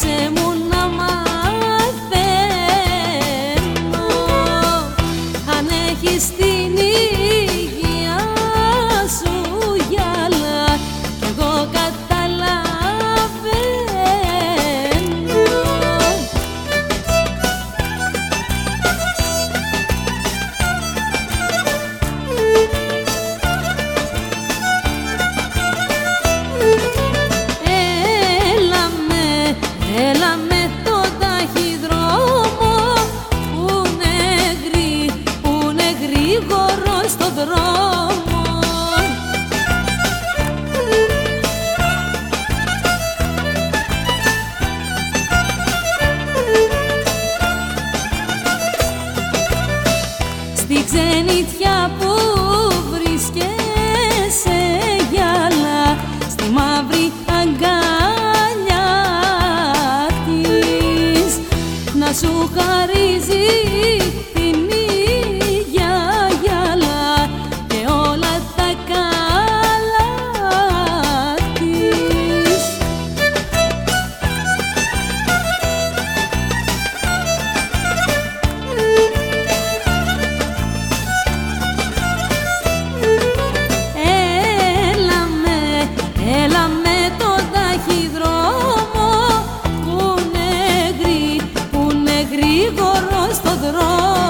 Άφησε μου να μαθαίνω Αν έχεις την Στη ξενιτιά που βρίσκεσαι γυαλά Στη μαύρη αγκάλια της Να σου χαρίζεις χώρο